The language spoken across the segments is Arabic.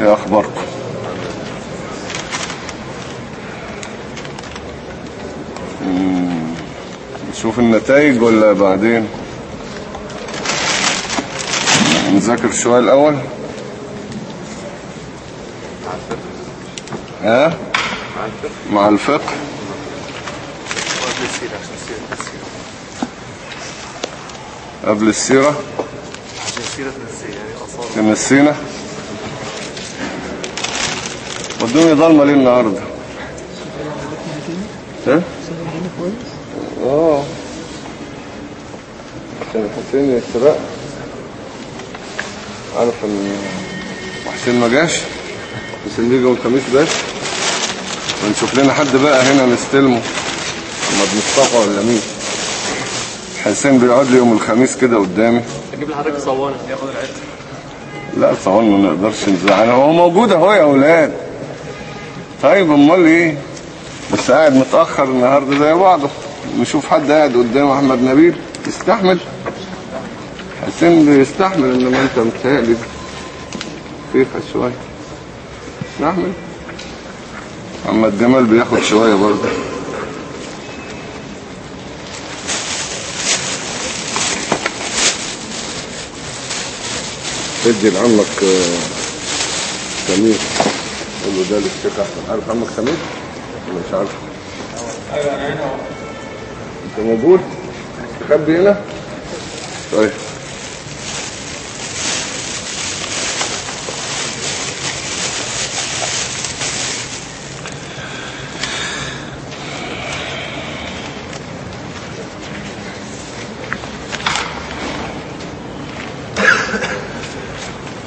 إيه أخباركم. نشوف النتائج ولا بعدين؟ نذاكر شوية الأول؟ ها؟ مع الفقه؟ قبل السيرة؟ نسينا والدنيا ضلمة ليه النهاردة ها؟ آه. عشان حسين يسرق عارف ان وحسين ما جاش؟ حسين بيجي يوم الخميس بس. ونشوف لنا حد بقى هنا نستلمه. محمد مصطفى ولا مين حسين بيقعد لي يوم الخميس كده قدامي. أجيب لحضرتك صوانة. ياخد العطر لا صوان ما نقدرش نزعل هو موجود أهو يا أولاد. طيب أمال إيه؟ بس قاعد متأخر النهارده زي بعضه. نشوف حد قاعد قدام أحمد نبيل. يستحمل. حسين بيستحمل انما أنت متهيألي خفيفه شوية. استحمل محمد جمال بياخد شوية برضه. ادي لعمك آه، سمير. له ده للشيخ احمد عارف عمك سمير ولا مش عارف أيوه أنا هنا أنت موجود؟ تخبي هنا؟ طيب.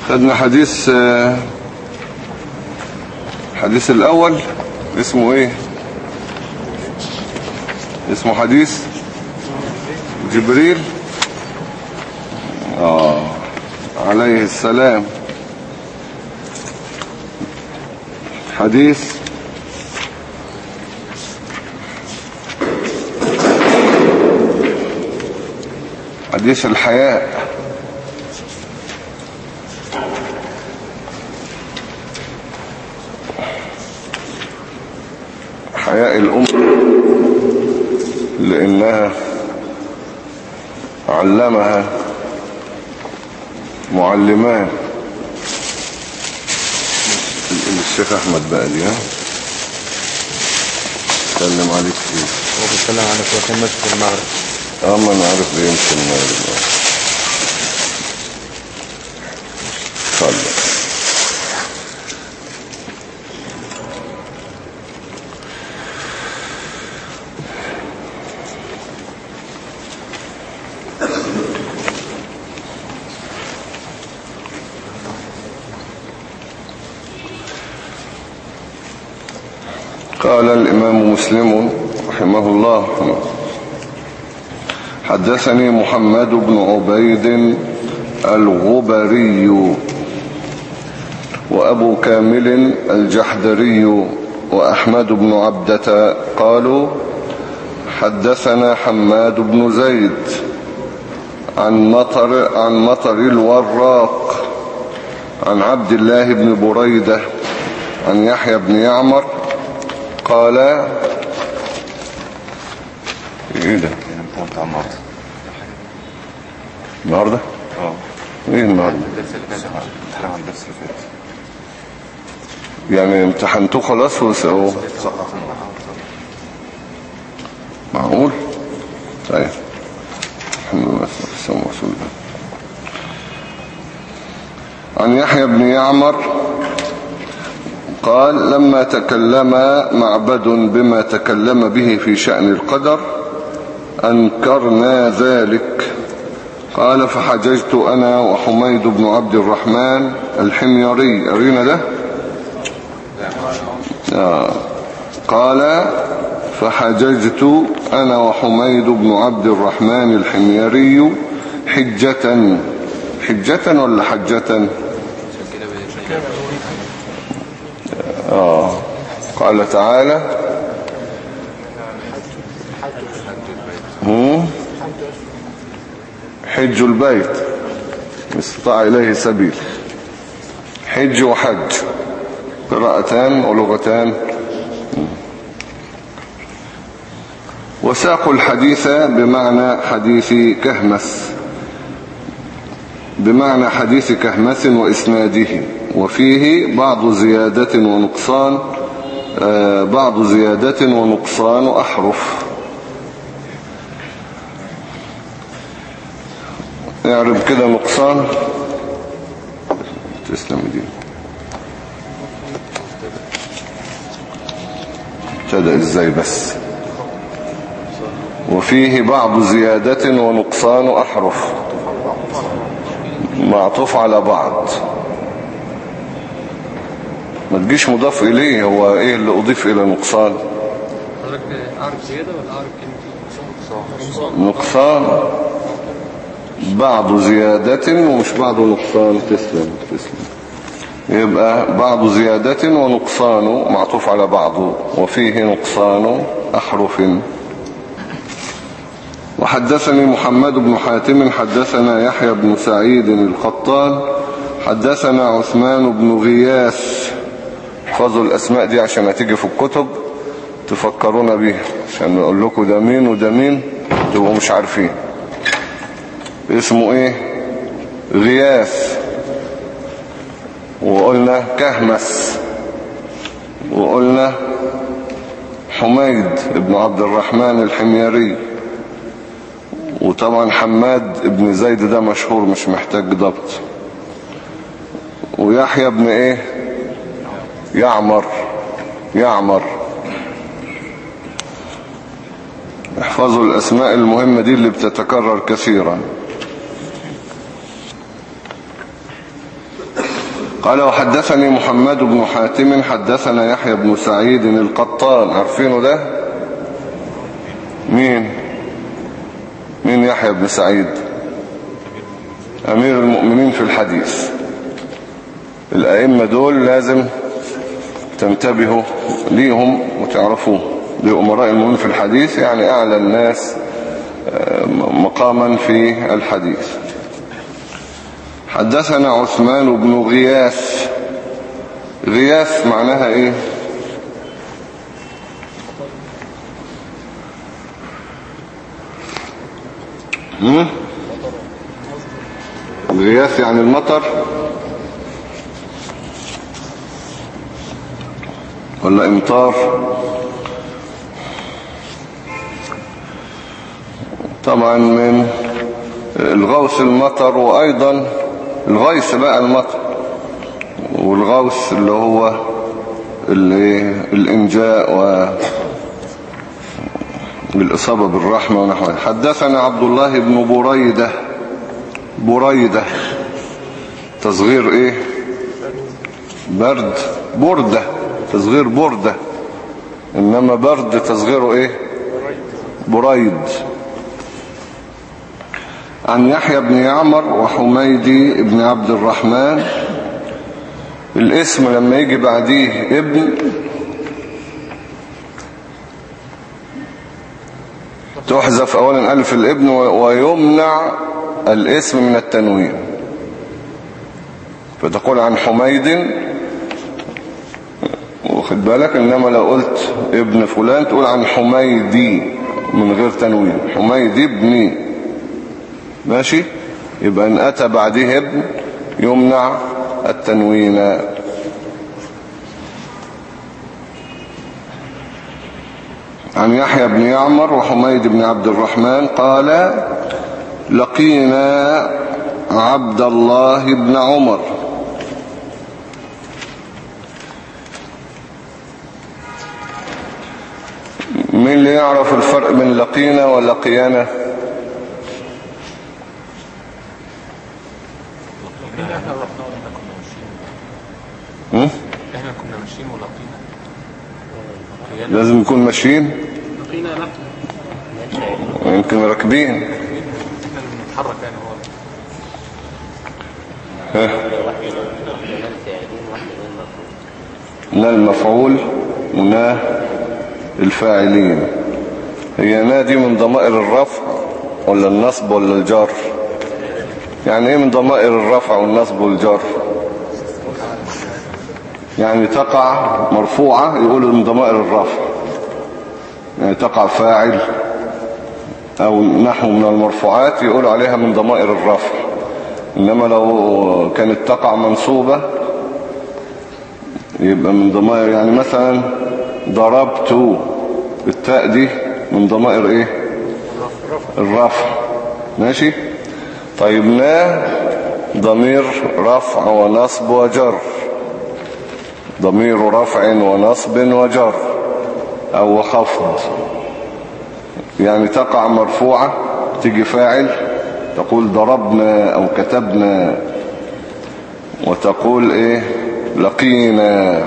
خدنا حديث آه، الحديث الأول اسمه إيه؟ اسمه حديث جبريل. آه عليه السلام. حديث حديث الحياء. بقى لي ها سلم عليك. فيه هو بيتكلم عن اخواتين مسجد المغرب. آه ما أنا عارف ليه يمشي المغرب. قال الإمام مسلم رحمه الله. حدثني محمد بن عبيد الغبري وأبو كامل الجحدري وأحمد بن عبدة قالوا حدثنا حماد بن زيد عن مطر, عن مطر الوراق عن عبد الله بن بريدة عن يحيى بن يعمر قال إيه ده؟ النهارده؟ آه. إيه فات. يعني امتحنتوه خلاص وسقوه النهارده معقول؟ طيب. الحمد لله. والسلام على رسول الله عن يحيى بن يعمر قال لما تكلم معبد بما تكلم به في شأن القدر أنكرنا ذلك. قال فحججت أنا وحميد بن عبد الرحمن الحميري. أرينا ده؟ آه. قال فحججت أنا وحميد بن عبد الرحمن الحميري حجة. حجة ولا حجة؟ آه. قال تعالى؟ حج البيت. استطاع إليه سبيل. حج وحج. قراءتان ولغتان. وساقوا الحديث بمعنى حديث كهمس. بمعنى حديث كهمس وإسناده. وفيه بعض زيادة ونقصان آه، بعض زيادة ونقصان أحرف. اعرب كده نقصان. تسلم دي ابتدأ إزاي بس؟ وفيه بعض زيادة ونقصان أحرف. معطوف على بعض. ما تجيش مضاف إليه هو إيه اللي أضيف إلى نقصان حضرتك أعرف زيادة ولا أعرف كلمة نقصان بعض زيادة ومش بعض نقصان. تسلم تسلم. يبقى بعض زيادة ونقصان معطوف على بعض وفيه نقصان أحرف. وحدثني محمد بن حاتم حدثنا يحيى بن سعيد القطان حدثنا عثمان بن غياث احفظوا الأسماء دي عشان هتيجي في الكتب تفكرونا بيها عشان نقول لكم ده مين وده مين تبقوا مش عارفين. اسمه إيه؟ غياث. وقلنا كهمس. وقلنا حميد ابن عبد الرحمن الحميري. وطبعا حماد ابن زيد ده مشهور مش محتاج ضبط. ويحيى ابن إيه؟ يعمر يعمر. احفظوا الأسماء المهمة دي اللي بتتكرر كثيرا. قال وحدثني محمد بن حاتم حدثنا يحيى بن سعيد القطان. عارفينه ده؟ مين؟ مين يحيى بن سعيد؟ أمير المؤمنين في الحديث. الأئمة دول لازم تنتبهوا ليهم وتعرفوه. دي أمراء المؤمنين في الحديث يعني أعلى الناس مقاما في الحديث. حدثنا عثمان بن غياث. غياث معناها إيه؟ غياث يعني المطر. ولا إمطار. طبعا من الغوث المطر وأيضا الغيث بقى المطر والغوث اللي هو اللي الإنجاء و بالإصابة بالرحمة ونحوها حدثنا عبد الله بن بريدة. بريدة. تصغير إيه؟ برد. بردة. تصغير بردة إنما برد تصغيره إيه؟ بريد. عن يحيى بن يعمر وحميدي بن عبد الرحمن. الاسم لما يجي بعديه ابن. تحذف اولا ألف الابن ويمنع الاسم من التنوين. فتقول عن حميد واخد بالك؟ إنما لو قلت ابن فلان تقول عن حميدي من غير تنوين. حميدي ابني ماشي؟ يبقى إن أتى بعده ابن يمنع التنوين. عن يحيى بن يعمر وحميد بن عبد الرحمن قال لقينا عبد الله بن عمر. مين اللي يعرف الفرق بين لقينا ولقيانا هم؟ إحنا كنا ماشيين ولقينا. لازم نكون ماشيين. لقينا نحن ويمكن راكبين. إحنا اللي بنتحرك يعني هو. ها؟ نا المفعول ونا الفاعلين. هي نا دي من ضمائر الرفع ولا النصب ولا الجر؟ يعني إيه من ضمائر الرفع والنصب والجر؟ يعني تقع مرفوعة يقولوا من ضمائر الرفع. يعني تقع فاعل أو نحو من المرفوعات يقولوا عليها من ضمائر الرفع. إنما لو كانت تقع منصوبة يبقى من ضمائر يعني مثلا ضربت التاء دي من ضمائر إيه؟ الرفع. ماشي؟ طيب لا ضمير رفع ونصب وجر؟ ضمير رفع ونصب وجر أو خفض. يعني تقع مرفوعة تيجي فاعل تقول ضربنا أو كتبنا وتقول إيه؟ لقينا.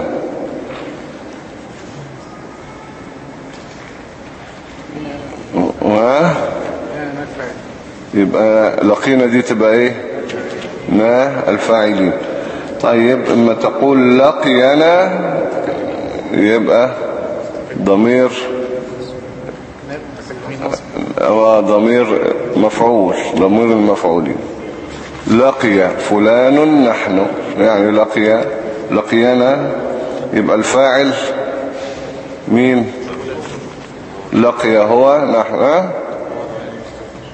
و يبقى لقينا دي تبقى إيه؟ نا الفاعلين. طيب إما تقول لقينا يبقى ضمير هو ضمير مفعول ضمير المفعولين. لقي فلان نحن يعني لقي لقينا يبقى الفاعل مين؟ لقي هو نحن؟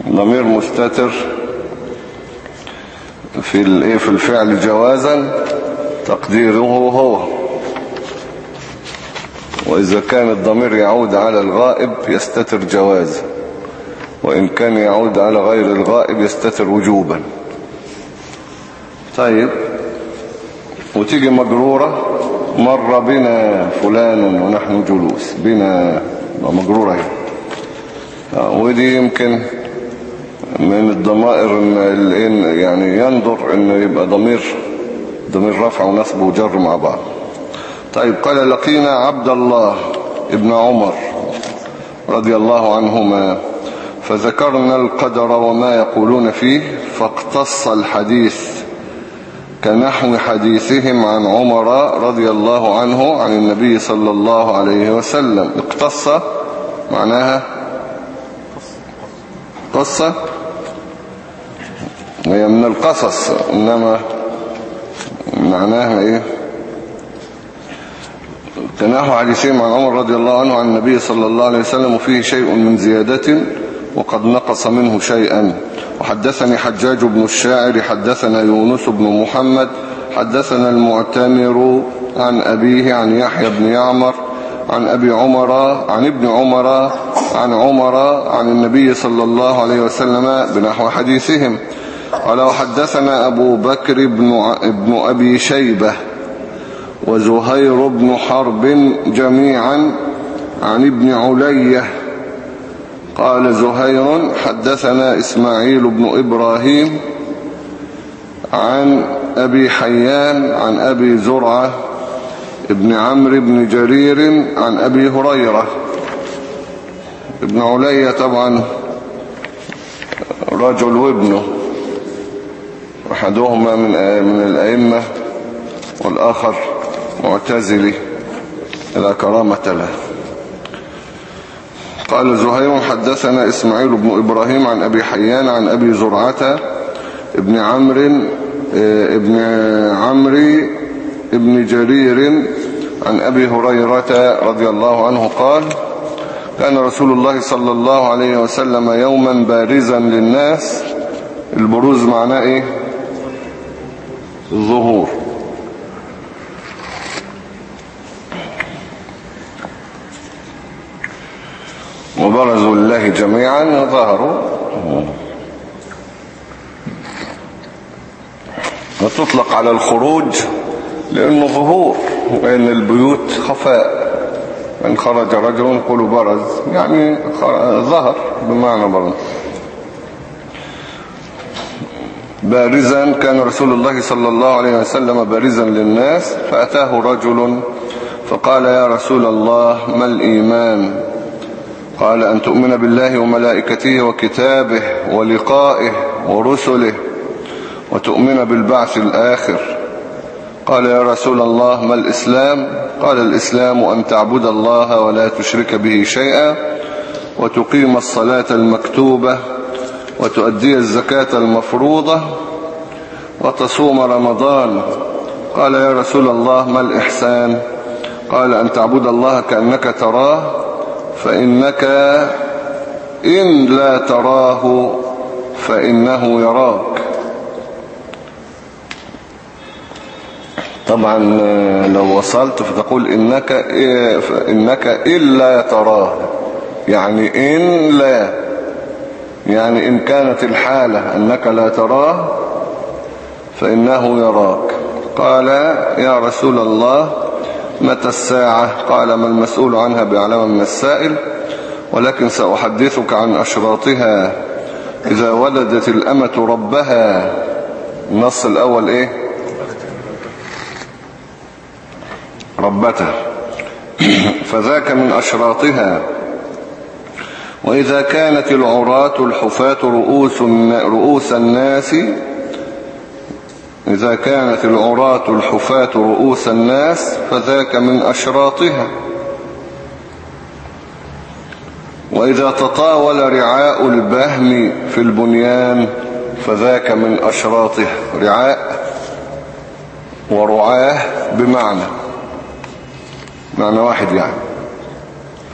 ضمير مستتر في الايه في الفعل جوازا تقديره هو. وإذا كان الضمير يعود على الغائب يستتر جوازا وإن كان يعود على غير الغائب يستتر وجوبا. طيب. وتيجي مجرورة مر بنا فلان ونحن جلوس. بنا مجرورة هي. ودي يمكن من الضمائر اللي يعني ينظر إن يبقى ضمير ضمير رفع ونصب وجر مع بعض. طيب قال لقينا عبد الله ابن عمر رضي الله عنهما فذكرنا القدر وما يقولون فيه فاقتص الحديث كنحو حديثهم عن عمر رضي الله عنه عن النبي صلى الله عليه وسلم. اقتص معناها؟ قصة هي من القصص إنما معناها إيه؟ كنحو حديثهم عن عمر رضي الله عنه عن النبي صلى الله عليه وسلم وفيه شيء من زيادة وقد نقص منه شيئا. وحدثني حجاج بن الشاعر حدثنا يونس بن محمد حدثنا المعتمر عن أبيه عن يحيى بن يعمر عن أبي عمر عن ابن عمر عن عمر عن النبي صلى الله عليه وسلم بنحو حديثهم. ولو حدثنا أبو بكر بن, ابن أبي شيبة وزهير بن حرب جميعا عن ابن علية قال زهير حدثنا إسماعيل بن إبراهيم عن أبي حيان عن أبي زرعة ابن عمرو بن جرير عن أبي هريرة ابن علية طبعا رجل وابنه أحدهما من من الأئمة والآخر معتزلي لا كرامة له. قال زهير حدثنا إسماعيل بن إبراهيم عن أبي حيان عن أبي زرعة ابن عمرو ابن عمرو ابن جرير عن أبي هريرة رضي الله عنه قال كان رسول الله صلى الله عليه وسلم يوما بارزا للناس البروز معناه إيه؟ الظهور. وبرزوا لله جميعا وظهروا وتطلق على الخروج لأنه ظهور وإن البيوت خفاء. من خرج رجل قولوا برز يعني ظهر بمعنى برز. بارزا كان رسول الله صلى الله عليه وسلم بارزا للناس فأتاه رجل فقال يا رسول الله ما الإيمان؟ قال أن تؤمن بالله وملائكته وكتابه ولقائه ورسله وتؤمن بالبعث الآخر. قال يا رسول الله ما الإسلام؟ قال الإسلام أن تعبد الله ولا تشرك به شيئا وتقيم الصلاة المكتوبة وتؤدي الزكاة المفروضة وتصوم رمضان. قال يا رسول الله ما الإحسان؟ قال أن تعبد الله كأنك تراه فإنك إن لا تراه فإنه يراك. طبعا آه، لو وصلت فتقول إنك, إيه إنك إلا تراه. يعني إن لا. يعني إن كانت الحالة أنك لا تراه فإنه يراك. قال يا رسول الله متى الساعة؟ قال ما المسؤول عنها بأعلم من السائل ولكن سأحدثك عن أشراطها. إذا ولدت الأمة ربها. النص الأول إيه؟ ربتها. فذاك من أشراطها. وإذا كانت العراة الحفاة رؤوس, رؤوس الناس إذا كانت العراة الحفاة رؤوس الناس فذاك من أشراطها. وإذا تطاول رعاء البهم في البنيان فذاك من أشراطه رعاء ورعاه بمعنى معنى واحد يعني.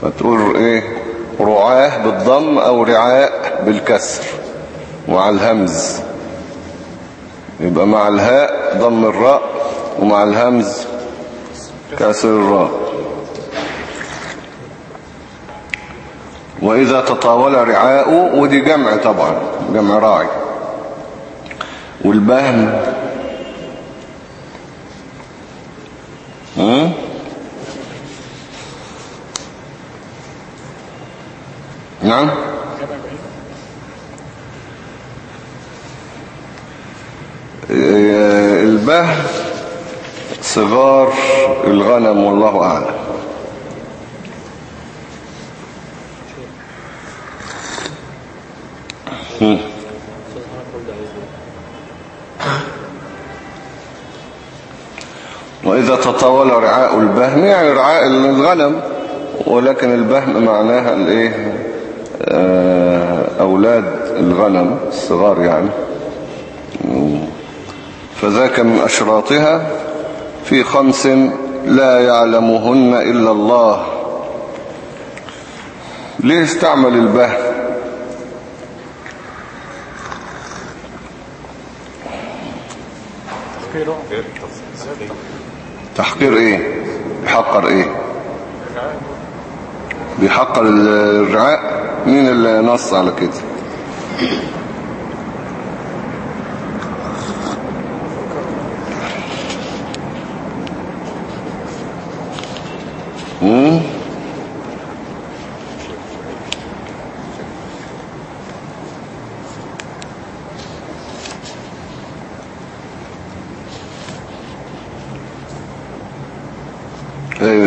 فتقول إيه؟ رعاه بالضم أو رعاء بالكسر وعلى الهمز. يبقى مع الهاء ضم الراء ومع الهمز كسر الراء. وإذا تطاول رعاء ودي جمع طبعا جمع راعي. والبهم. هم؟ نعم البهم صغار الغنم والله أعلم. وإذا تطاول رعاء البهم يعني رعاء الغنم ولكن البهم معناها الإيه؟ آه، أولاد الغنم الصغار يعني. فذاك من أشراطها. في خمس لا يعلمهن إلا الله. ليه استعمل البهم تحقير إيه؟ بيحقر إيه؟ بيحقر الرعاء؟ مين اللي نص على كده مم؟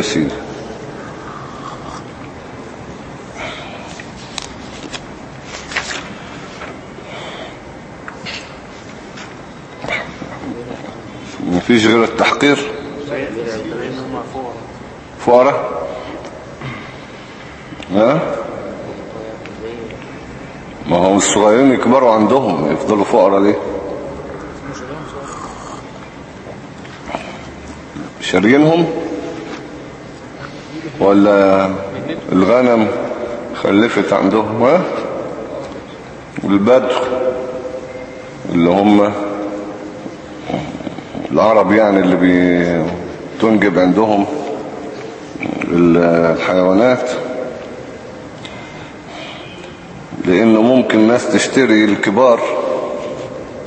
سيدي مفيش غير التحقير؟ فقراء ها؟ ما هو الصغيرين يكبروا عندهم يفضلوا فقراء ليه؟ شارينهم ولا الغنم خلفت عندهم ها والبدو اللي هم العرب يعني اللي بتنجب عندهم الحيوانات لأنه ممكن ناس تشتري الكبار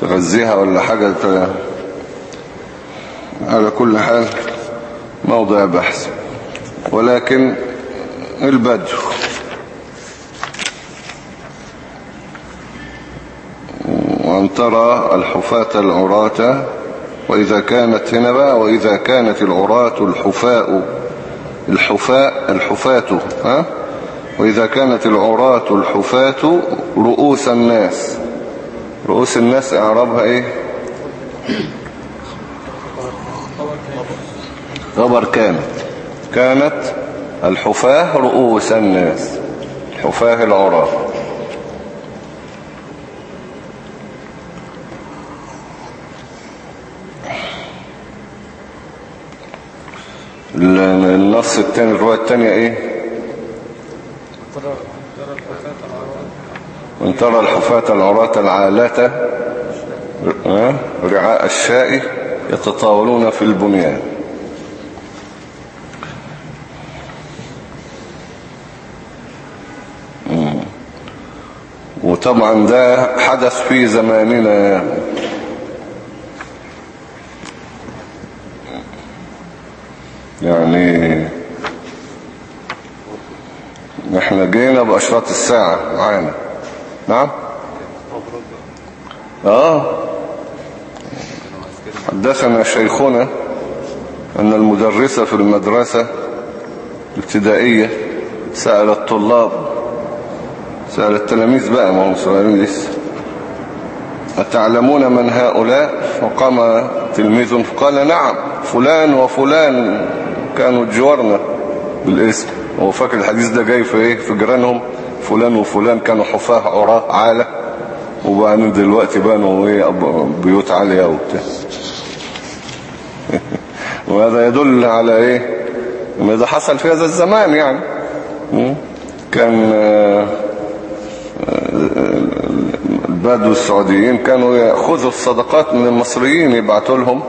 تغذيها ولا حاجة. على كل حال موضع بحث ولكن البدو. وأن ترى الحفاة العراة وإذا كانت هنا بقى وإذا كانت العراة الحفاء. الحفاء الحفاة ها؟ وإذا كانت العراة الحفاة رؤوس الناس. رؤوس الناس إعرابها إيه؟ خبر كانت كانت الحفاة رؤوس الناس الحفاة العراة ال- النص التاني الرواية التانية إيه وان ترى الحفاة العراة العالة ها؟ رعاء الشاء يتطاولون في البنيان وطبعا ده حدث في زماننا. يعني إحنا جينا بأشراط الساعة معانا. نعم؟ آه. حدثنا شيخنا أن المدرسة في المدرسة الابتدائية سأل الطلاب سأل التلاميذ بقى ما هم صغيرين لسه. أتعلمون من هؤلاء؟ فقام تلميذ فقال نعم فلان وفلان كانوا جوارنا بالاسم. هو فاكر الحديث ده جاي في إيه؟ في جيرانهم. فلان وفلان كانوا حفاة عراه عالة. وبقى دلوقتي بانوا إيه بيوت عالية وبتاع. وهذا يدل على إيه؟ إن ده حصل في هذا الزمان يعني? كان آه، البدو السعوديين كانوا يأخذوا الصدقات من المصريين يبعتوا لهم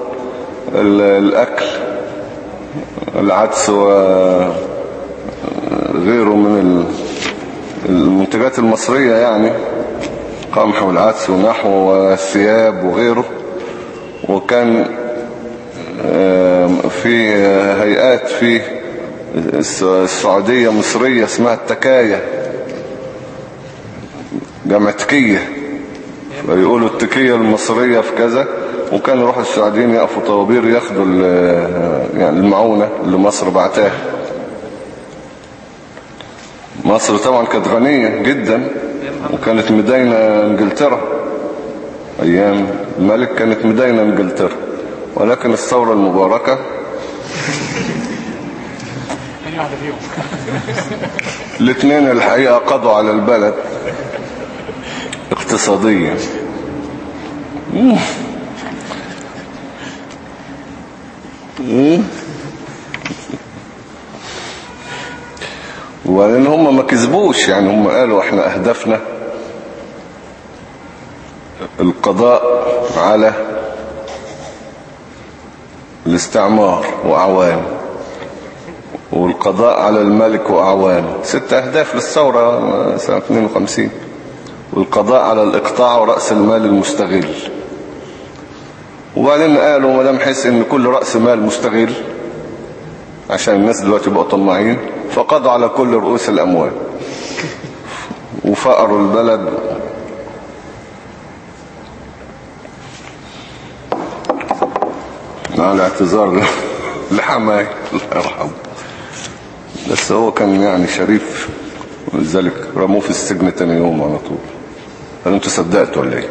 ال- الأكل العدس وغيره من ال- المنتجات المصرية يعني قمح والعدس ونحو والثياب وغيره. وكان في هيئات في الس- السعودية مصرية اسمها التكاية. جامعة تكية فيقولوا التكية المصرية في كذا وكان يروحوا السعوديين يقفوا طوابير ياخدوا ال- يعني المعونة اللي مصر بعتها. مصر طبعا كانت غنية جدا وكانت مدينة إنجلترا. أيام الملك كانت مدينة إنجلترا. ولكن الثورة المباركة الاثنين الحقيقة قضوا على البلد. اقتصاديا. وبعدين هم ما كذبوش يعني هم قالوا إحنا أهدافنا القضاء على الاستعمار واعوانه والقضاء على الملك وأعوانه ست أهداف للثورة سنة 52 والقضاء على الإقطاع ورأس المال المستغل. وبعدين قالوا مدام حس إن كل رأس مال مستغل عشان الناس دلوقتي بقوا طماعين فقضوا على كل رؤوس الأموال. وفقروا البلد. على اعتذار لحماي الله يرحمه. بس هو كان يعني شريف ولذلك رموه في السجن تاني يوم على طول. قالوا أنتوا صدقتوا ولا إيه؟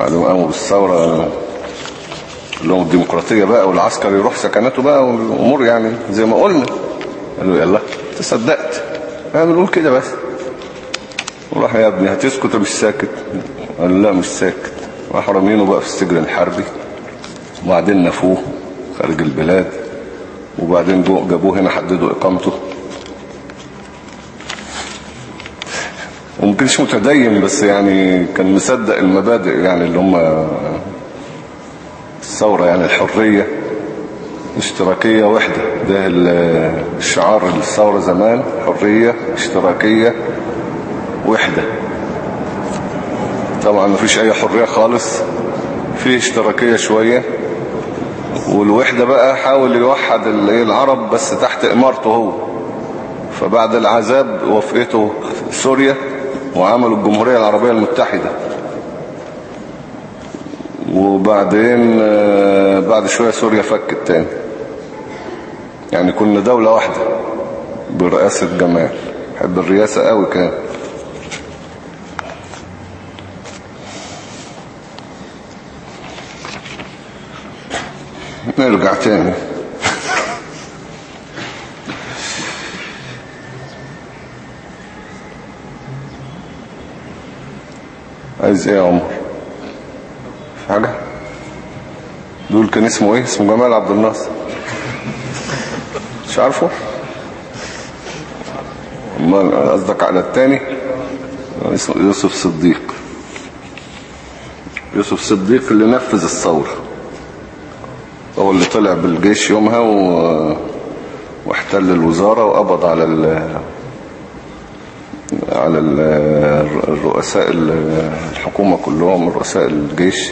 بعدهم قاموا بالثورة قال لهم الديمقراطية بقى والعسكر يروح سكناته بقى والأمور يعني زي ما قلنا. قالوا يلا أنت صدقت. أنا بنقول كده بس. وراح يا ابني هتسكت مش ساكت؟ قال لا مش ساكت. راحوا رامينه بقى في السجن الحربي. وبعدين نفوه خارج البلاد. وبعدين جابوه هنا حددوا إقامته. ومكنش متدين بس يعني كان مصدق المبادئ يعني اللي هم الثورة يعني الحرية اشتراكية وحدة. ده ال- الشعار الثورة زمان حرية اشتراكية وحدة. طبعا مفيش أي حرية خالص في اشتراكية شوية. والوحدة بقى حاول يوحد إيه العرب بس تحت إمارته هو. فبعد العذاب وفقته سوريا. وعملوا الجمهورية العربية المتحدة. وبعدين آه، بعد شوية سوريا فكت تاني. يعني كنا دولة واحدة برئاسة جمال. حب الرئاسة قوي كان نرجع تاني. عايز إيه يا عمر؟ في حاجة؟ دول كان اسمه إيه؟ اسمه جمال عبد الناصر. مش عارفه؟ امال قصدك على التاني؟ يوسف صديق. يوسف صديق اللي نفذ الثورة. هو اللي طلع بالجيش يومها و... واحتل الوزارة وقبض على ال... على ال... الرؤساء ال- الحكومة كلهم رؤساء الجيش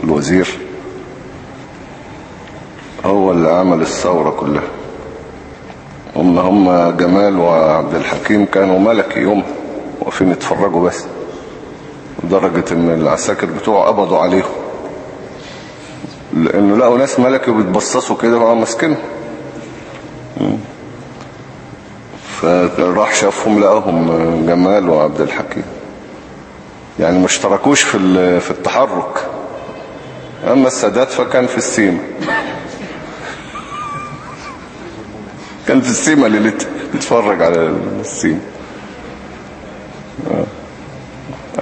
والوزير. هو اللي عمل الثورة كلها. هم هم جمال وعبد الحكيم كانوا ملكي يوم واقفين يتفرجوا بس لدرجة إن العساكر بتوعه قبضوا عليهم. لأنه لقوا ناس ملكي وبيتبصصوا كده بقى ماسكينهم. فراح شافهم لقاهم جمال وعبد الحكيم. يعني ما اشتركوش في في التحرك. أما السادات فكان في السيمة كان في السيمة ليلتها يتفرج على السيمة آه.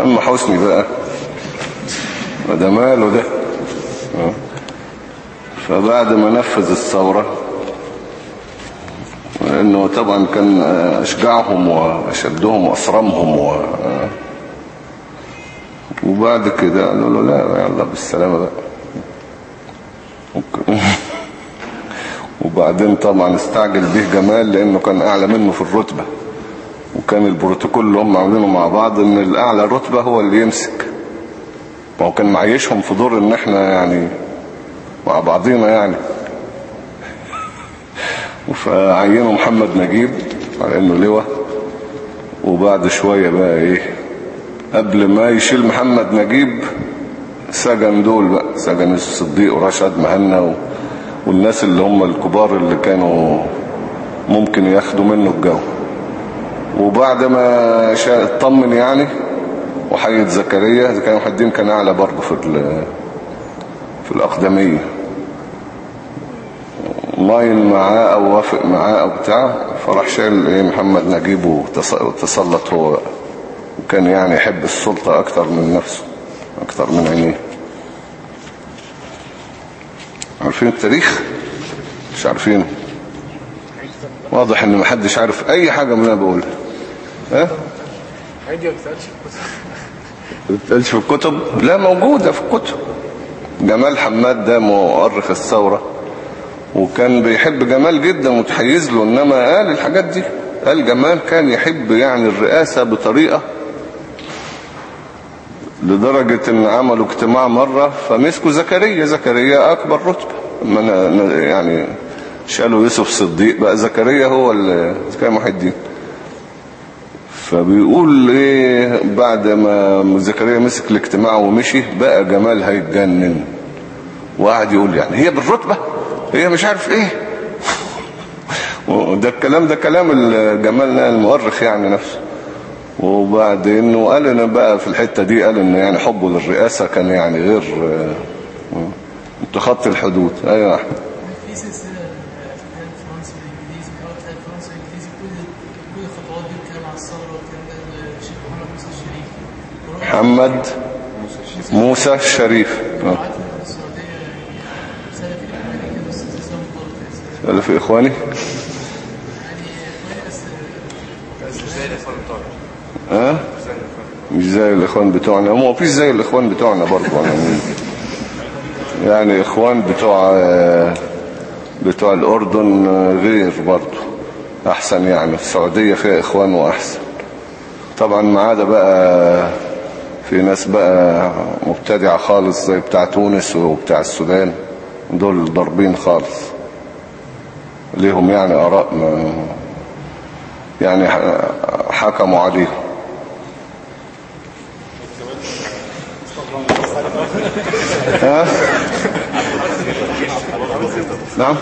أما حسني بقى. ده ماله ده؟ آه. فبعد ما نفذ الثورة لأنه طبعا كان أشجعهم واشدهم واصرمهم و... وبعد كده قالوا له لا يلا بالسلامة بقى. وبعدين طبعا استعجل به جمال لأنه كان أعلى منه في الرتبة. وكان البروتوكول اللي هم عاملينه مع بعض إن الأعلى رتبة هو اللي يمسك. ما هو كان معيشهم في دور إن إحنا يعني مع بعضينا يعني. فعينوا محمد نجيب على إنه لواء وبعد شوية بقى إيه قبل ما يشيل محمد نجيب سجن دول بقى سجن الصديق ورشاد مهنا. والناس اللي هم الكبار اللي كانوا ممكن ياخدوا منه الجو وبعد ما. اطمن يعني وحيد زكريا زكريا محي الدين كان أعلى برضه في. في الأقدمية لاين معاه أو وافق معاه أو بتاع فراح شايل إيه محمد نجيب وتسلط هو وكان يعني يحب السلطة أكتر من نفسه أكتر من عينيه. عارفين التاريخ؟ مش عارفينه. واضح إن محدش عارف أي حاجة من أنا بقولها ها؟ عندي ما بتسألش ما بتقالش في الكتب؟ لا موجودة في الكتب. جمال حماد ده مؤرخ الثورة. وكان بيحب جمال جدا وتحيز له إنما قال الحاجات دي. قال جمال كان يحب يعني الرئاسة بطريقة لدرجة إن عملوا اجتماع مرة فمسكوا زكريا. زكريا أكبر رتبة. لما ن- ن- يعني شالوا يوسف صديق بقى. زكريا هو ال- زكريا محي الدين فبيقول إيه بعد ما زكريا مسك الاجتماع ومشي بقى جمال هيتجنن. وقعد يقول يعني هي بالرتبة. هي مش عارف إيه. وده الكلام ده كلام جمالنا المؤرخ يعني نفسه. وبعدين قال أنا بقى في الحتة دي قال إن يعني حبه للرئاسة كان يعني غير آه، متخطي الحدود. أيوه أحمد. في بتاع الفرنسي والإنجليزي كل كل الخطوات دي بتتكلم عن الثورة والكلام ده الشيخ محمد موسى الشريف. محمد موسى الشريف آه. قعدت في السعودية سنة في الأمريكا كده بس اسمه قال في إخواني. ها؟ مش زي الإخوان بتوعنا. هم مفيش زي الإخوان بتوعنا برضه يعني يعني إخوان بتوع بتوع الأردن غير برضه أحسن يعني السعودية فيها إخوان وأحسن. طبعا ما عدا بقى في ناس بقى مبتدعة خالص زي بتاع تونس وبتاع السودان. دول ضاربين خالص. ليهم يعني آراء ما يعني حكموا عليهم. ها؟ نعم.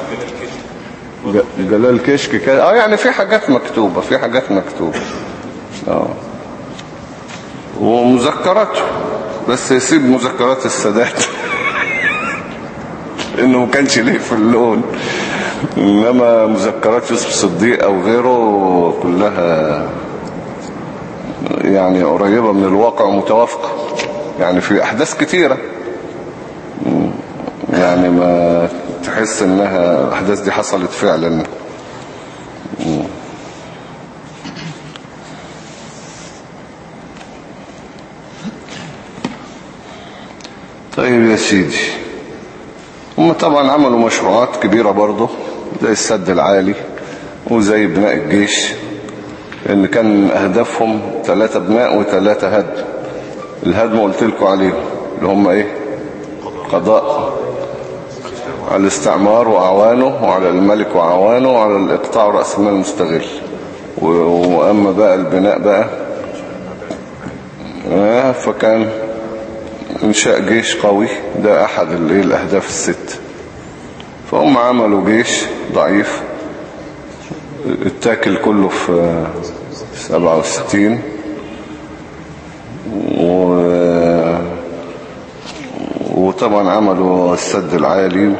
جلال كشك كده. آه يعني في حاجات مكتوبة في حاجات مكتوبة. آه. ومذكراته بس يسيب مذكرات السادات. إنه ما كانش ليه في اللون. إنما مذكرات يوسف الصديق أو غيره كلها يعني قريبة من الواقع ومتوافقة. يعني في أحداث كتيرة. يعني ما تحس إنها الأحداث دي حصلت فعلا. طيب يا سيدي. هم طبعا عملوا مشروعات كبيرة برضه. زي السد العالي وزي بناء الجيش لأن كان أهدافهم ثلاثة بناء وثلاثة هدم. الهدم قلت لكم عليهم اللي هم إيه؟ قضاء. على الاستعمار وأعوانه وعلى الملك وأعوانه وعلى الإقطاع ورأس المال المستغل. وأما بقى البناء بقى آه، فكان إنشاء جيش قوي. ده أحد الإيه الأهداف الست. فهم عملوا جيش. ضعيف. اتاكل كله في 67 و... وطبعا عملوا السد العالي.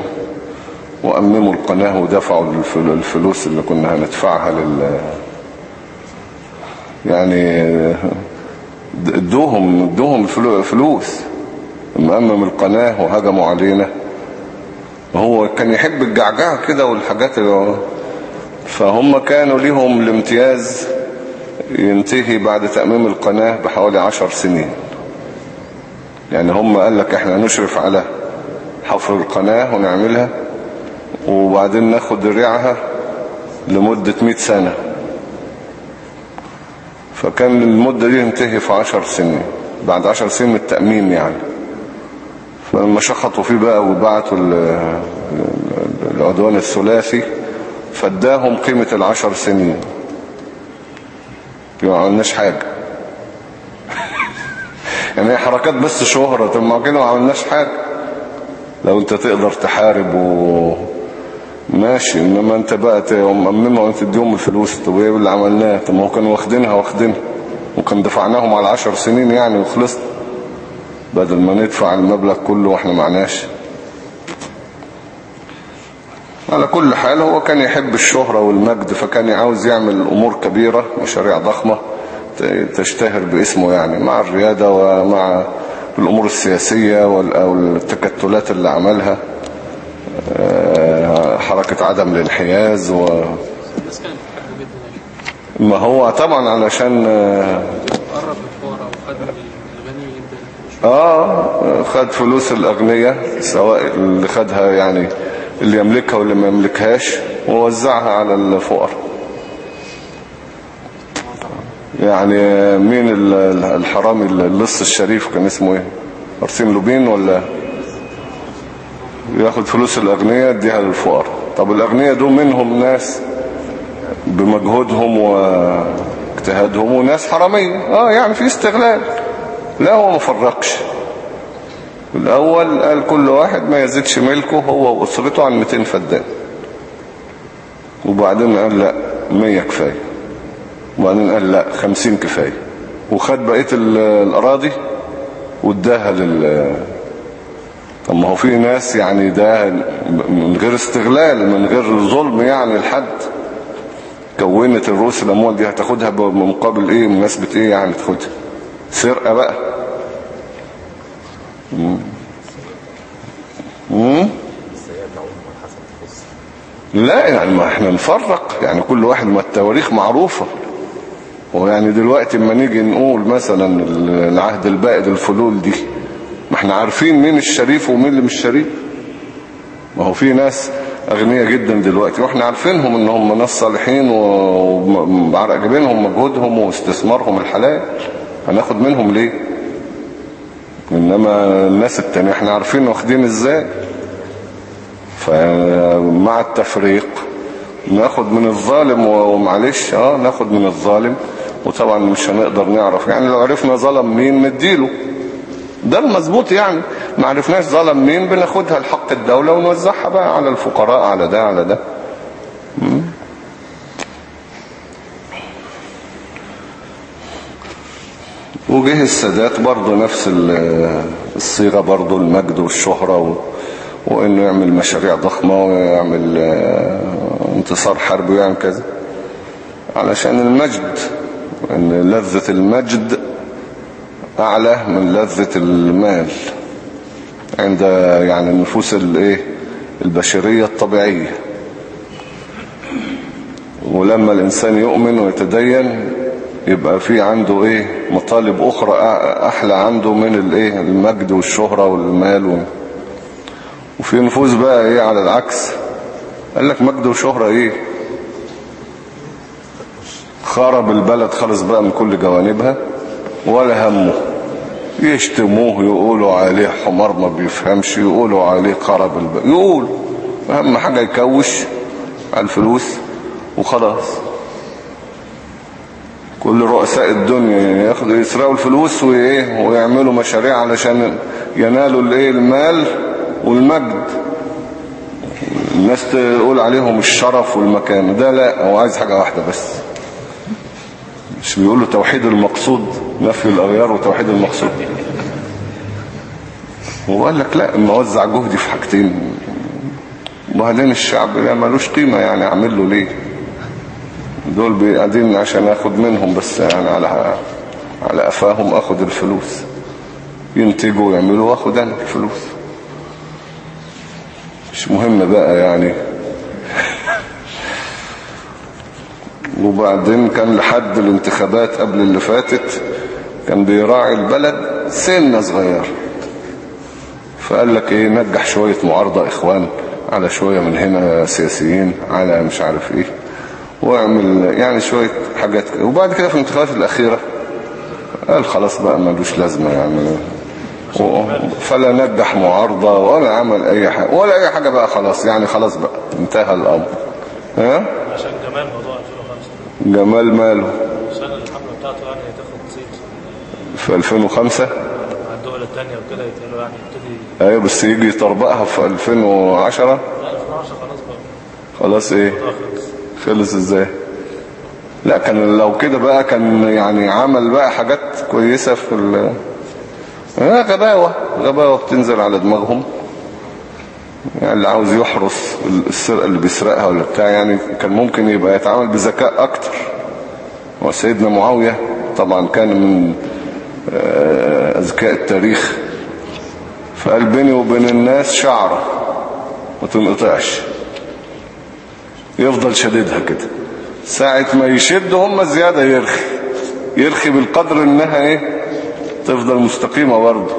وأمموا القناة ودفعوا الفل- الفلوس اللي كنا هندفعها لل يعني ادوهم ادوهم فلوس. لما أمم القناة وهجموا علينا. هو كان يحب الجعجعة كده والحاجات اللي فهم كانوا ليهم الامتياز ينتهي بعد تأميم القناة بحوالي عشر سنين. يعني هم قال لك إحنا نشرف على حفر القناة ونعملها وبعدين ناخد ريعها لمدة مئة سنة. فكان المدة دي تنتهي في عشر سنين بعد عشر سنين من التأميم يعني. فلما شخطوا فيه بقى وبعتوا ال- العدوان الثلاثي فاداهم قيمة العشر سنين. ما عملناش حاجة. يعني هي حركات بس شهرة طب ما كده ما عملناش حاجة. لو انت تقدر تحارب و ماشي انما انت بقى تأممها وانت تديهم الفلوس. طب إيه اللي عملناه؟ طب ما هو كانوا واخدينها واخدينها وكان دفعناهم على عشر سنين يعني وخلصنا. بدل ما ندفع المبلغ كله وإحنا معناش. على كل حال هو كان يحب الشهرة والمجد فكان عاوز يعمل أمور كبيرة مشاريع ضخمة تشتهر باسمه يعني مع الريادة ومع الأمور السياسية وال- أو التكتلات اللي عملها آه، حركة عدم الانحياز و... يعني. ما هو طبعا علشان آه، قرب من الفقراء وخد من الغني جدا آه خد فلوس الأغنياء سواء اللي خدها يعني اللي يملكها واللي ما يملكهاش ووزعها على الفقراء. يعني مين ال- ال- الحرامي اللص الشريف كان اسمه إيه؟ ارسين لوبين ولا؟ ياخد فلوس الأغنياء يديها للفقراء. طب الأغنياء دول منهم ناس بمجهودهم واجتهادهم وناس حرامية. آه يعني في استغلال. لا هو ما فرقش الأول قال كل واحد ما يزيدش ملكه هو وأسرته عن 200 فدان. وبعدين قال لا 100 كفاية. وبعدين قال لا 50 كفاية. وخد بقية ال- الأراضي واداها لل طب ما هو في ناس يعني ده من غير استغلال من غير ظلم يعني لحد. كونت الرؤوس الأموال دي هتاخدها بمقابل إيه؟ بمناسبة إيه يعني تاخدها؟ سرقة بقى. لا يعني ما إحنا نفرق. يعني كل واحد ما التواريخ معروفة. ويعني دلوقتي اما نيجي نقول مثلا العهد البائد الفلول دي ما إحنا عارفين مين الشريف ومين اللي مش شريف. ما هو في ناس أغنياء جدا دلوقتي وإحنا عارفينهم ان هم ناس صالحين وبعرق جبينهم مجهودهم واستثمارهم الحلال. هناخد منهم ليه؟ إنما الناس التانية إحنا عارفين واخدين إزاي. فمع التفريق ناخد من الظالم ومعلش آه ناخد من الظالم. وطبعا مش هنقدر نعرف. يعني لو عرفنا ظلم مين نديله. ده المظبوط يعني. ما عرفناش ظلم مين بناخدها لحق الدولة ونوزعها بقى على الفقراء على ده على ده. وجه السادات برضه نفس ال- الصيغة برضه المجد والشهرة و... وإنه يعمل مشاريع ضخمة ويعمل آه، انتصار حربي ويعمل كذا. علشان المجد إن لذة المجد أعلى من لذة المال. عند يعني النفوس الايه البشرية الطبيعية. ولما الإنسان يؤمن ويتدين يبقى في عنده إيه؟ مطالب أخرى أحلى عنده من الايه المجد والشهرة والمال و... في نفوس بقى إيه؟ على العكس. قال لك مجد وشهرة إيه؟ خرب البلد خلص بقى من كل جوانبها ولا همه. يشتموه يقولوا عليه حمار ما بيفهمش يقولوا عليه خرب البلد يقول. أهم حاجة يكوش على الفلوس وخلاص. كل رؤساء الدنيا ياخدوا يسرقوا الفلوس وإيه ويعملوا مشاريع علشان ينالوا الإيه المال والمجد. الناس تقول عليهم الشرف والمكان ده لا هو عايز حاجة واحدة بس. مش بيقولوا توحيد المقصود نفي الأغيار وتوحيد المقصود. هو قال لك لا أوزع جهدي في حاجتين. وبعدين الشعب ده ملوش قيمة يعني أعمل له ليه؟ دول قاعدين عشان آخد منهم بس يعني على على قفاهم آخد الفلوس. ينتجوا ويعملوا وآخد أنا الفلوس. مش مهم بقى يعني. وبعدين كان لحد الانتخابات قبل اللي فاتت كان بيراعي البلد سنة صغيرة. فقال لك إيه نجح شوية معارضة إخوان على شوية من هنا سياسيين على مش عارف إيه. واعمل يعني شوية حاجات كده. وبعد كده في الانتخابات الأخيرة قال خلاص بقى ملوش لازمة يعني. فلا نجح معارضة ولا عمل أي حاجة. ولا أي حاجة بقى خلاص يعني خلاص بقى انتهى الأمر. ها؟ عشان جمال موضوع 2005 جمال ماله؟ عشان الحملة بتاعته يعني تاخد صيت في 2005 مع الدول التانية وكده يتقالوا يعني يبتدي. أيوه بس يجي يطربقها في 2010 لا 2010 خلاص بقى. خلاص إيه؟ خلص إزاي؟ لا كان لو كده بقى كان يعني عمل بقى حاجات كويسة في ال آه غباوة. غباوة بتنزل على دماغهم. يعني اللي عاوز يحرس السرقة اللي بيسرقها ولا بتاع يعني كان ممكن يبقى يتعامل بذكاء أكتر. وسيدنا معاوية طبعا كان من آه، أذكياء التاريخ. فقال بيني وبين الناس شعرة ما تنقطعش. يفضل شديدها كده. ساعة ما يشد هم زيادة يرخي. يرخي بالقدر إنها إيه؟ تفضل مستقيمة برضه.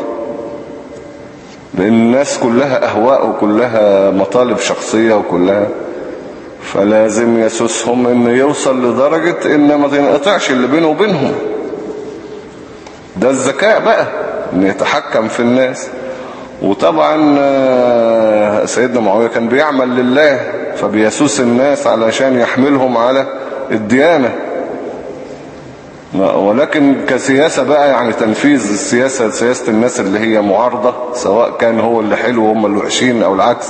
لأن الناس كلها أهواء وكلها مطالب شخصية وكلها. فلازم يسوسهم ان يوصل لدرجة إن ما تنقطعش اللي بينه وبينهم. ده الذكاء بقى ان يتحكم في الناس. وطبعا آه، سيدنا معاوية كان بيعمل لله فبيسوس الناس علشان يحملهم على الديانة. ولكن كسياسة بقى يعني تنفيذ السياسة سياسة الناس اللي هي معارضة سواء كان هو اللي حلو وهم اللي وحشين أو العكس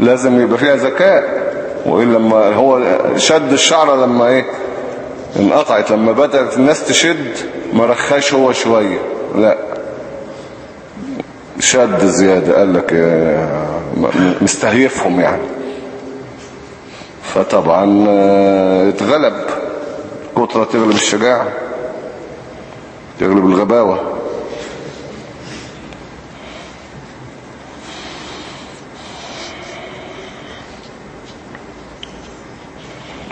لازم يبقى فيها ذكاء. وإلا لما هو شد الشعرة لما إيه؟ انقطعت لما بدأت الناس تشد ما رخاش هو شوية. لا. شد زيادة قال لك مستهيفهم يعني. فطبعا آه، اتغلب. كترة تغلب الشجاعة تغلب الغباوة.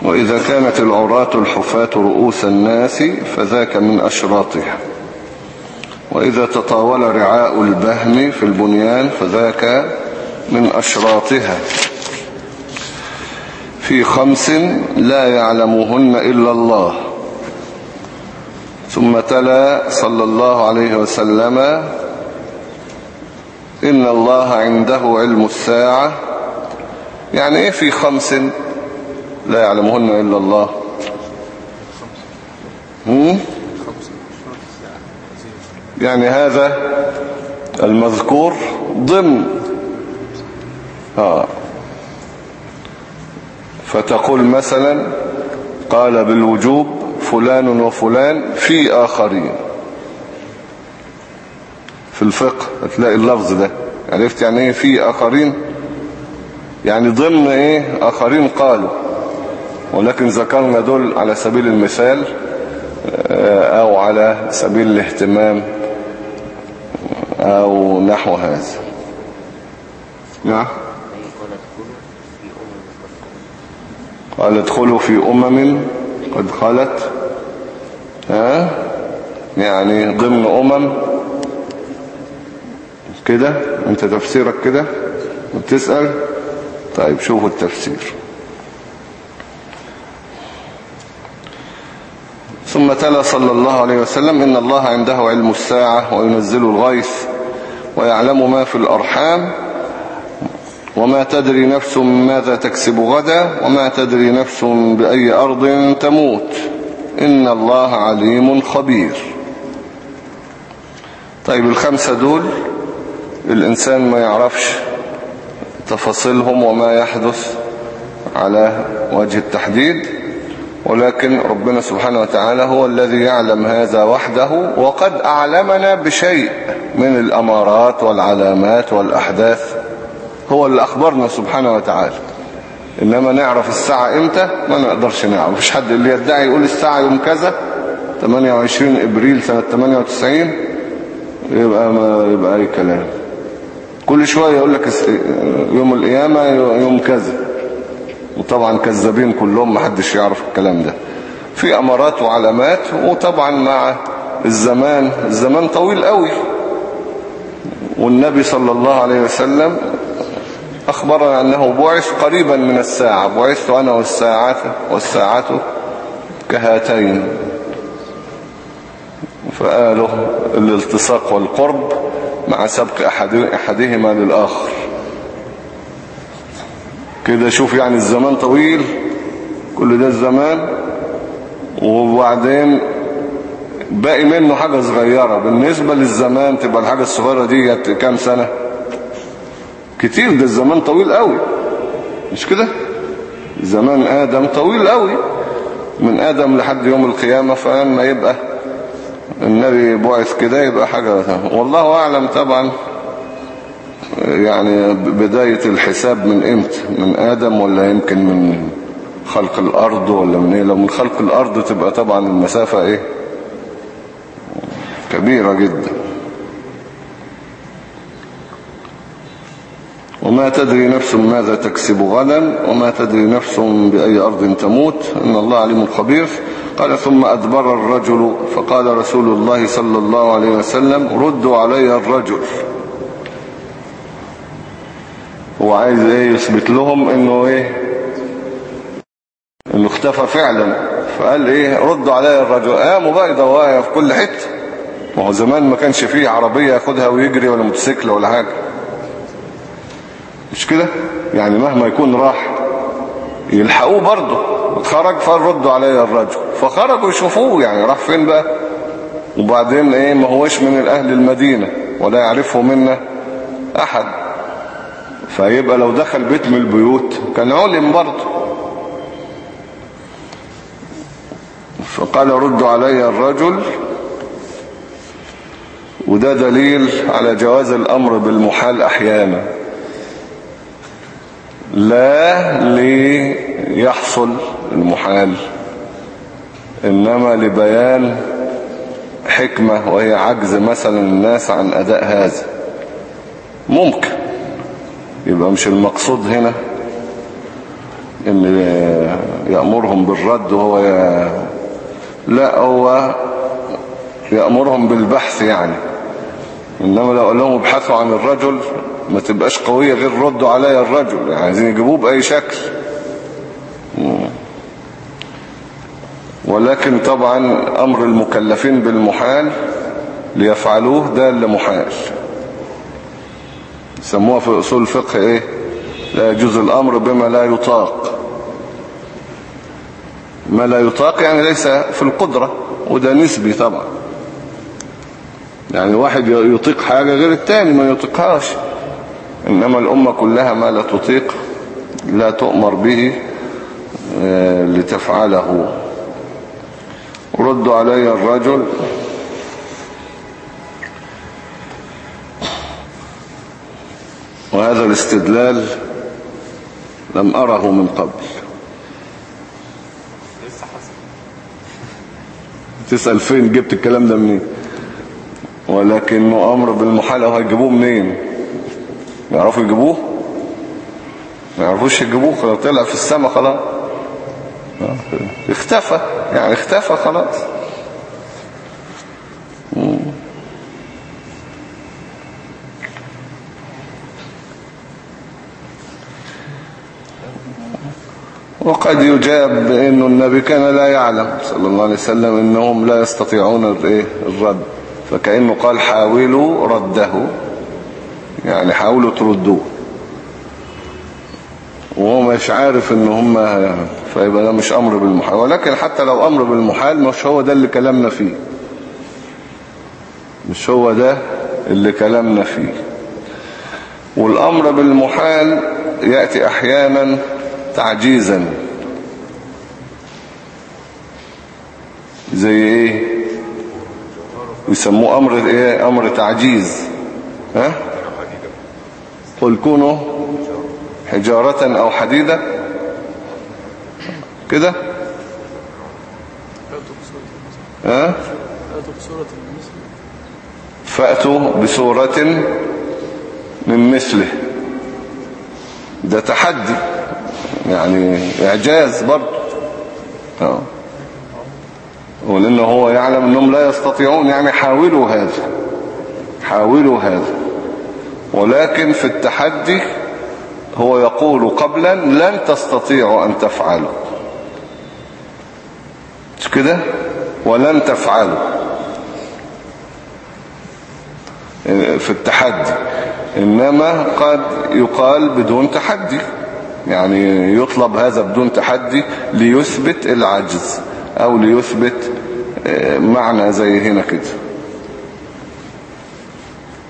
وإذا كانت العراة الحفاة رؤوس الناس فذاك من أشراطها. وإذا تطاول رعاء البهم في البنيان فذاك من أشراطها. في خمس لا يعلمهن إلا الله. ثم تلا صلى الله عليه وسلم إن الله عنده علم الساعة. يعني إيه في خمس لا يعلمهن إلا الله؟ يعني هذا المذكور ضمن. آه. فتقول مثلا قال بالوجوب فلان وفلان في آخرين. في الفقه هتلاقي اللفظ ده. عرفت يعني إيه في آخرين؟ يعني ضمن إيه؟ آخرين قالوا. ولكن ذكرنا دول على سبيل المثال آه، أو على سبيل الاهتمام أو نحو هذا. نعم؟ قال ادخلوا في أمم قد خلت ها؟ يعني ضمن أمم. كده؟ أنت تفسيرك كده؟ بتسأل طيب شوفوا التفسير. ثم تلا صلى الله عليه وسلم إن الله عنده علم الساعة وينزل الغيث ويعلم ما في الأرحام. وما تدري نفس ماذا تكسب غدا وما تدري نفس بأي أرض تموت. إن الله عليم خبير. طيب الخمسة دول الإنسان ما يعرفش تفاصيلهم وما يحدث على وجه التحديد ولكن ربنا سبحانه وتعالى هو الذي يعلم هذا وحده وقد أعلمنا بشيء من الأمارات والعلامات والأحداث هو اللي أخبرنا سبحانه وتعالى. إنما نعرف الساعة إمتى؟ ما نقدرش نعرف. مفيش حد اللي يدعي يقول الساعة يوم كذا 28 إبريل سنة 98 يبقى ما يبقى أي كلام. كل شوية يقول لك يوم القيامة يوم كذا. وطبعا كذابين كلهم محدش يعرف الكلام ده. في أمارات وعلامات وطبعا مع الزمان الزمان طويل قوي والنبي صلى الله عليه وسلم أخبرنا أنه بعث قريبا من الساعة بعثت أنا والساعة والساعة كهاتين. فقالوا الالتصاق والقرب مع سبق أحد أحدهما للآخر. كده شوف يعني الزمان طويل كل ده الزمان. وبعدين باقي منه حاجة صغيرة. بالنسبة للزمان تبقى الحاجة الصغيرة دي كام سنة؟ كتير ده الزمان طويل قوي. مش كده؟ زمان آدم طويل قوي. من آدم لحد يوم القيامة فلما يبقى النبي بعث كده يبقى حاجة والله أعلم طبعا يعني بداية الحساب من إمتى؟ من آدم ولا يمكن من خلق الأرض ولا من إيه؟ لو من خلق الأرض تبقى طبعا المسافة إيه؟ كبيرة جدا. وما تدري نفس ماذا تكسب غدا وما تدري نفس بأي أرض تموت. إن الله عليم خبير. قال ثم أدبر الرجل فقال رسول الله صلى الله عليه وسلم ردوا علي الرجل. هو عايز إيه؟ يثبت لهم إنه إيه؟ إنه اختفى فعلا. فقال إيه؟ ردوا علي الرجل. قاموا بقى يدوروا في كل حتة. ما هو زمان ما كانش فيه عربية ياخدها ويجري ولا موتوسيكل ولا حاجة. مش كده؟ يعني مهما يكون راح يلحقوه برضه. خرج فردوا عليه الرجل. فخرجوا يشوفوه يعني راح فين بقى؟ وبعدين إيه ما هوش من الأهل المدينة ولا يعرفه منا أحد. فيبقى لو دخل بيت من البيوت كان علم برضه. فقال ردوا علي الرجل وده دليل على جواز الأمر بالمحال أحيانا. لا ليحصل المحال إنما لبيان حكمة وهي عجز مثلا الناس عن أداء هذا. ممكن. يبقى مش المقصود هنا إن يأمرهم بالرد وهو ي... لا هو يأمرهم بالبحث يعني. إنما لو قال لهم ابحثوا عن الرجل ما تبقاش قوية غير ردوا علي الرجل. يعني عايزين يجيبوه بأي شكل. ولكن طبعا أمر المكلفين بالمحال ليفعلوه ده اللي محال. يسموها في أصول الفقه إيه؟ لا يجوز الأمر بما لا يطاق. ما لا يطاق يعني ليس في القدرة وده نسبي طبعا. يعني واحد يطيق حاجة غير التاني ما يطيقهاش. إنما الأمة كلها ما لا تطيق لا تؤمر به لتفعله. ردوا علي الرجل. وهذا الاستدلال لم أره من قبل. تسأل فين؟ جبت الكلام ده منين؟ ولكنه أمر بالمحالة وهيجيبوه منين؟ يعرفوا يجيبوه؟ ما يعرفوش يجيبوه خلاص طلع في السماء خلاص. اختفى يعني اختفى خلاص. وقد يجاب بأن النبي كان لا يعلم صلى الله عليه وسلم أنهم لا يستطيعون الرد. فكأنه قال حاولوا رده. يعني حاولوا تردوه. وهو مش عارف ان هم فيبقى ده مش أمر بالمحال. ولكن حتى لو أمر بالمحال مش هو ده اللي كلامنا فيه. مش هو ده اللي كلامنا فيه. والأمر بالمحال يأتي أحيانا تعجيزا. زي إيه؟ يسموه أمر إيه؟ أمر تعجيز. ها؟ قل كونوا حجارة أو حديدة. كده؟ ها؟ فأتوا بسورة من مثله. ده تحدي. يعني إعجاز برضه. آه. ولأنه هو يعلم أنهم لا يستطيعون. يعني حاولوا هذا. حاولوا هذا. ولكن في التحدي هو يقول قبلا لن تستطيعوا أن تفعلوا مش كده؟ ولن تفعلوا في التحدي. إنما قد يقال بدون تحدي. يعني يطلب هذا بدون تحدي ليثبت العجز أو ليثبت آه، معنى زي هنا كده.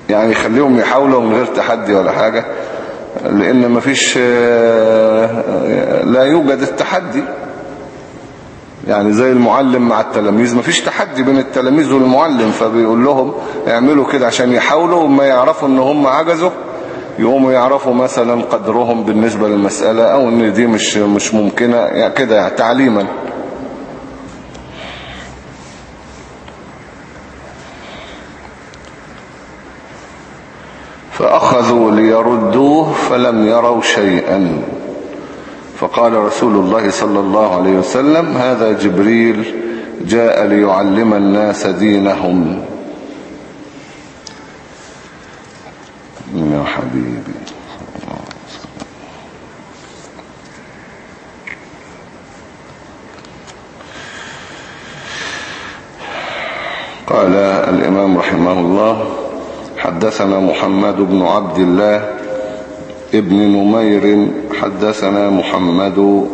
يعني يخليهم يحاولوا من غير تحدي ولا حاجة لأن مفيش لا يوجد التحدي. يعني زي المعلم مع التلاميذ مفيش تحدي بين التلاميذ والمعلم فبيقول لهم اعملوا كده عشان يحاولوا وما يعرفوا إن هم عجزوا يقوموا يعرفوا مثلا قدرهم بالنسبة للمسألة أو إن دي مش مش ممكنة يعني كده يعني تعليما. فأخذوا ليردوه فلم يروا شيئا. فقال رسول الله صلى الله عليه وسلم هذا جبريل جاء ليعلم الناس دينهم. يا حبيبي. قال الإمام رحمه الله حدثنا محمد بن عبد الله ابن نمير حدثنا محمد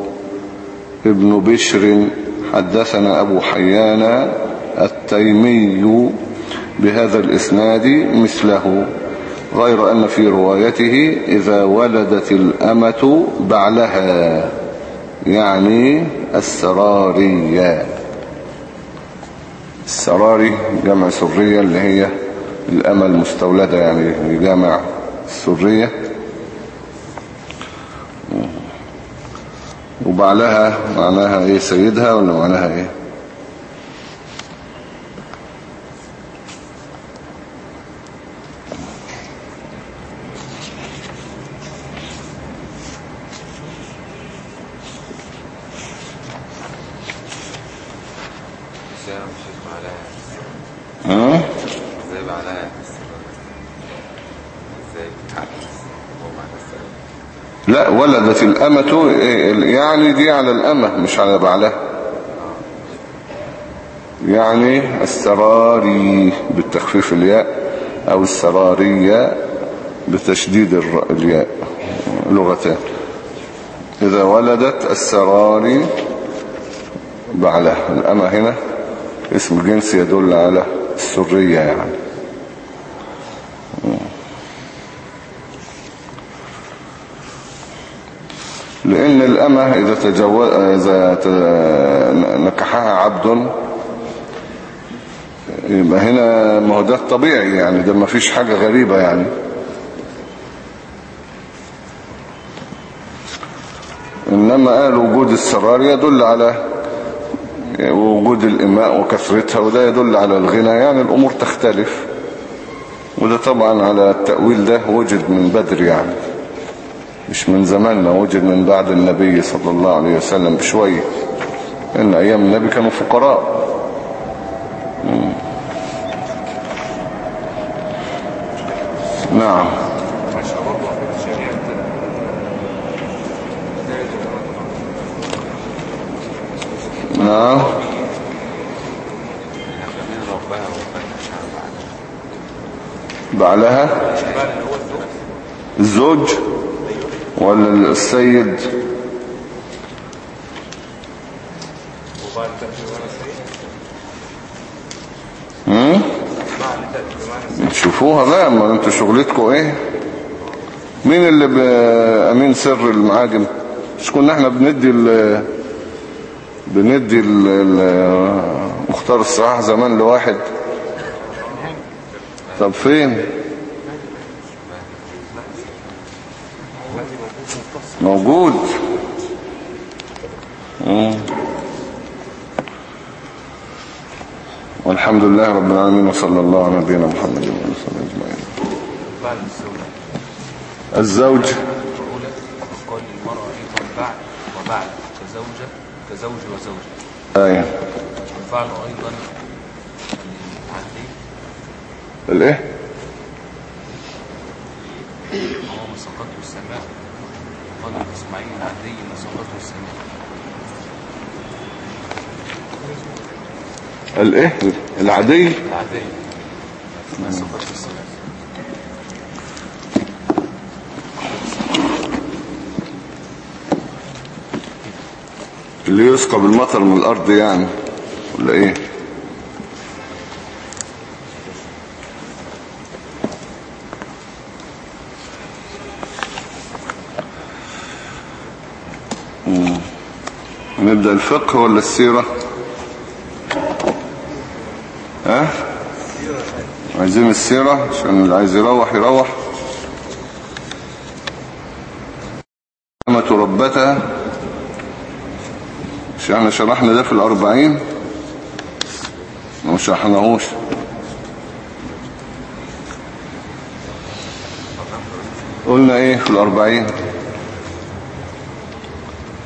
ابن بشر حدثنا أبو حيان التيمي بهذا الإسناد مثله غير أن في روايته إذا ولدت الأمة بعلها يعني السرارية. السراري جمع سرية اللي هي الأمة المستولدة يعني جمع السرية. وبعلها معناها إيه؟ سيدها ولا معناها إيه إزاي أنا مش هسمع عليها ها إزاي بقى عليها إزاي بتتحدث هو معنى السلام لا ولدت الأمة يعني دي على الأمة مش على بعلها. يعني السراري بالتخفيف الياء أو السرارية بتشديد الياء لغتان. إذا ولدت السراري بعلها. الأمة هنا اسم جنس يدل على السرية يعني لأن الأمة إذا, تجو... إذا. نكحها عبد يبقى هنا ما هو ده الطبيعي يعني ده ما فيش حاجة غريبة يعني إنما قال وجود السرار يدل على وجود الإماء وكثرتها وده يدل على الغنى يعني الأمور تختلف وده طبعا على التأويل ده وجد من بدر يعني مش من زماننا وجد من بعد النبي صلى الله عليه وسلم بشوية إن أيام النبي كانوا فقراء. نعم. نعم. بعلها؟ الزوج ولا السيد وبعد تأتي بمعنى سيء هم؟ بعد تأتي بمعنى سيء تشوفوها بقى ما أنتوا شغلتكم إيه؟ مين اللي بأمين سر المعاجم؟ مش كنا إحنا بندي ال بندي ال- مختار الصلاح زمان لواحد. طب فين؟ موجود. والحمد لله رب العالمين وصلى الله على نبينا محمد وعلى آله أجمعين. الزوج. قال للمرأة أيضا بعد وبعد كزوجة كزوج وزوجة إيه والفعل أيضا الإيه وهو ما سقطه السماء قال إسماعيل العدلي ما سقطه السماء الايه العادي العدلي ما سقطه السماء اللي يسقى بالمطر من الأرض يعني ولا إيه؟ مم. نبدأ الفقه ولا السيرة؟ عايزين السيرة عشان اللي عايز يروح يروح. أمة ربتها. مش إحنا شرحنا ده في الأربعين. ما شرحناهوش. قلنا إيه في الأربعين؟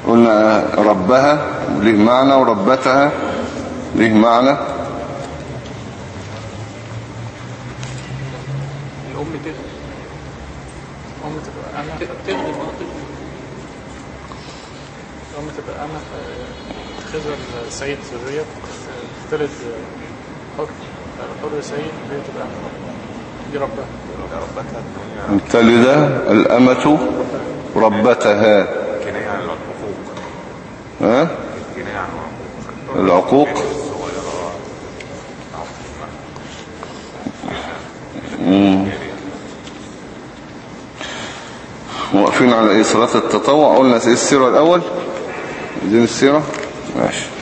قلنا ربها ليه معنى وربتها ليه معنى الأم تغني الأم تبقى أنا تغني ما تغني الأم تبقى أنا تخزر سيد ذرية تلد حر حر سيد هي تبقى أنا دي ربها تلد الأمة ربتها. ها؟ العقوق. مم. واقفين على إيه؟ صلاة التطوع. قلنا إيه السيرة الأول؟ دين السيرة؟ ماشي.